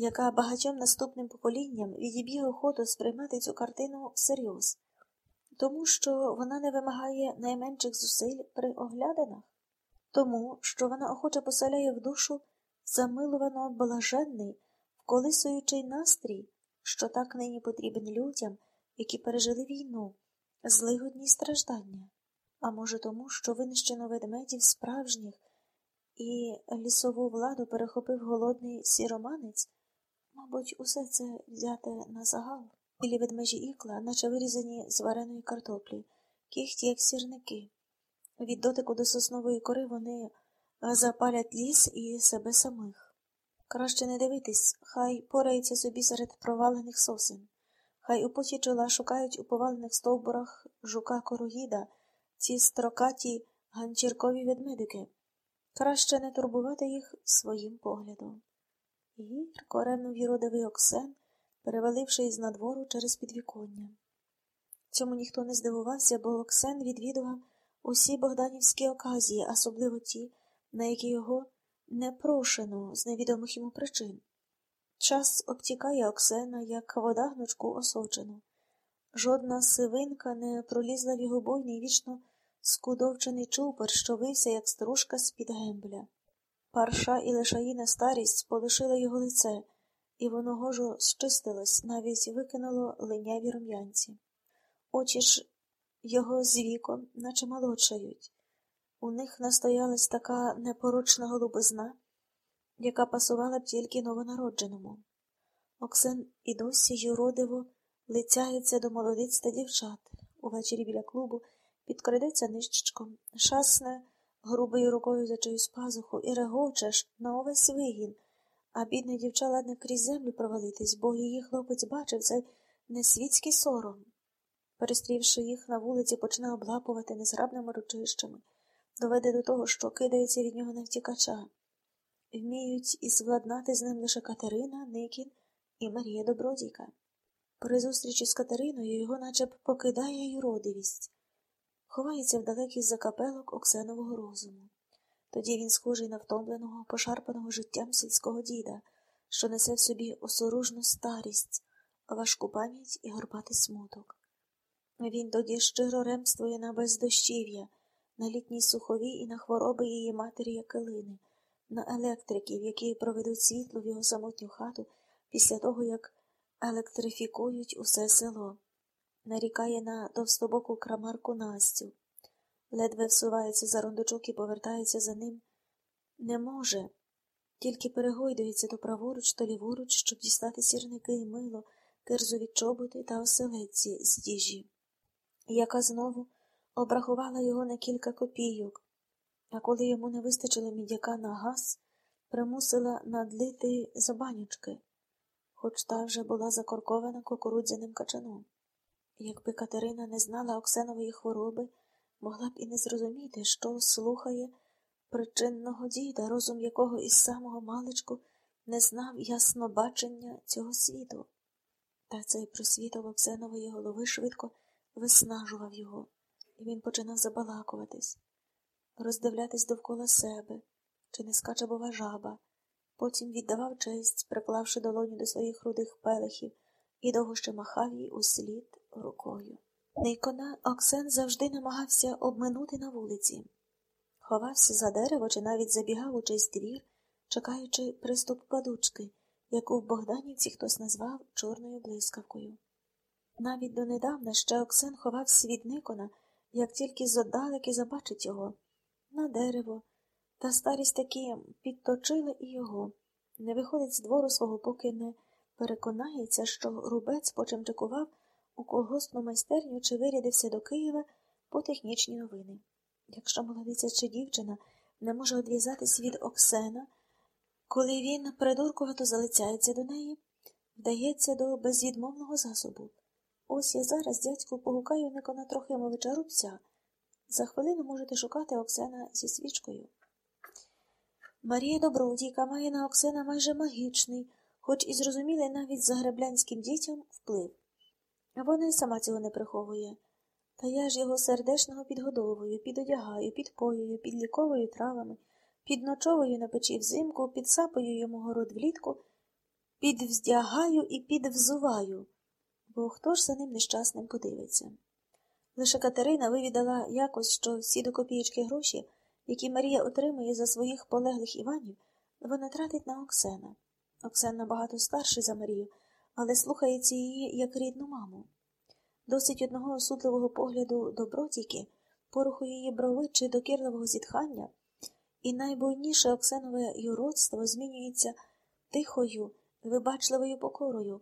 яка багатьом наступним поколінням відіб'є охоту сприймати цю картину всерйоз, тому що вона не вимагає найменших зусиль при оглядинах, тому що вона охоче поселяє в душу замилувано блаженний, вколисуючий настрій, що так нині потрібен людям, які пережили війну, злигодні страждання, а може тому, що винищено ведмедів справжніх і лісову владу перехопив голодний сіроманець, мабуть, усе це взяте на загал. Білі ведмежі ікла, наче вирізані з вареної картоплі, кіхті, як сірники. Від дотику до соснової кори вони запалять ліс і себе самих. Краще не дивитись, хай порається собі серед провалених сосен, хай у поті чола шукають у повалених стовбурах жука корогіда, ці строкаті ганчіркові ведмедики. Краще не турбувати їх своїм поглядом. Гірко ревнув юродивий Оксен, переваливши із надвору через підвіконня. Цьому ніхто не здивувався, бо Оксен відвідував усі богданівські оказії, особливо ті, на які його не прошено з невідомих йому причин. Час обтікає Оксена, як вода гнучку осочену. Жодна сивинка не пролізла в його бойний вічно скудовчений чупер, що вився, як стружка з-під гембля. Парша і лишаїна старість полишила його лице, і воно гожо щистилось, навіть викинуло линяві рум'янці. Очі ж його з віком, наче молодшають. У них настоялась така непорочна голубизна, яка пасувала б тільки новонародженому. Оксен і досі юродиво лицяється до молодиць та дівчат. Увечері біля клубу підкрадеться нищечком, шасне грубою рукою за чиюсь пазуху і регочеш на увесь вигін, а бідна дівча ладне крізь землю провалитись, бо її хлопець бачив цей несвітський сором. Перестрівши їх на вулиці, почне облапувати незграбними ручищами, доведе до того, що кидається від нього на втікача. Вміють і звладнати з ним лише Катерина, Никін і Марія Добродійка. При зустрічі з Катериною його наче б покидає юродивість ховається в далеких закапелок Оксенового розуму. Тоді він схожий на втомленого, пошарпаного життям сільського діда, що несе в собі осоружну старість, важку пам'ять і горбатий смуток. Він тоді щиро ремствує на бездощів'я, на літній сухові і на хвороби її матері Якелини, на електриків, які проведуть світло в його самотню хату після того, як електрифікують усе село нарікає на товстобоку крамарку Настю, ледве всувається за рундучок і повертається за ним. Не може, тільки перегойдується то праворуч, то ліворуч, щоб дістати сірники і мило, кирзові чоботи та оселедці з діжі, яка знову обрахувала його на кілька копійок, а коли йому не вистачило мідяка на газ, примусила надлити за банючки, хоч та вже була закоркована кукурудзяним качаном. Якби Катерина не знала Оксенової хвороби, могла б і не зрозуміти, що слухає причинного діда, розум якого із самого маличку не знав ясно бачення цього світу. Та цей просвіток Оксенової голови швидко виснажував його, і він починав забалакуватись, роздивлятись довкола себе, чи не скаче бова жаба, потім віддавав честь, приклавши долоню до своїх рудих пелехів, і довго ще махав їй услід рукою. Никона Оксен завжди намагався обминути на вулиці, ховався за дерево чи навіть забігав у чийсь двір, чекаючи приступ падучки, яку в Богданівці хтось назвав чорною блискавкою. Навіть донедавна ще Оксен ховався від Никона, як тільки зодалеки забачить його, на дерево, та старість таки підточила і його, не виходить з двору свого, поки не переконається, що рубець почимчикував у колгоспну майстерню чи вирядився до Києва по технічні новини. Якщо молодиця чи дівчина не може одв'язатись від Оксена, коли він придуркувато залицяється до неї, вдається до безвідмовного засобу. Ось я зараз, дядьку, погукаю Никона Трохимовича Рубця. За хвилину можете шукати Оксена зі свічкою. Марія Добродійка має на Оксена майже магічний, хоч і зрозумілий навіть загреблянським дітям вплив. Вона й сама цього не приховує. Та я ж його сердешного підгодовую, підодягаю, підпоюю, підліковую травами, підночовую на печі взимку, підсапаю йому город влітку підвздягаю і підвзуваю, бо хто ж за ним нещасним подивиться? Лише Катерина вивідала якось, що всі до копієчки гроші, які Марія отримує за своїх полеглих Іванів, вона тратить на Оксена. Оксен набагато старший за Марію, але слухається її як рідну маму. Досить одного осудливого погляду добротіки, поруху її брови чи докірливого зітхання, і найбуйніше Оксенове юродство змінюється тихою, вибачливою покорою,